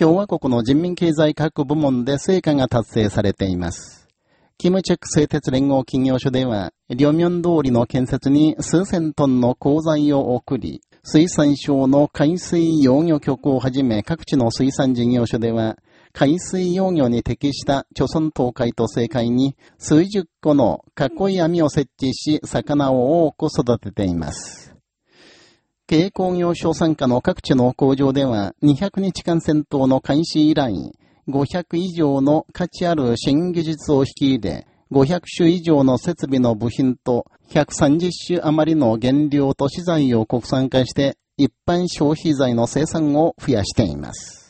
共和国の人民経済各部門で成果が達成されています。キムチェック製鉄連合企業所では、両面通りの建設に数千トンの鋼材を送り、水産省の海水養魚局をはじめ各地の水産事業所では、海水養魚に適した貯村東海と政界に数十個の囲い網を設置し、魚を多く育てています。軽工業省参加の各地の工場では、200日間戦闘の開始以来、500以上の価値ある新技術を引き入れ、500種以上の設備の部品と130種余りの原料と資材を国産化して、一般消費財の生産を増やしています。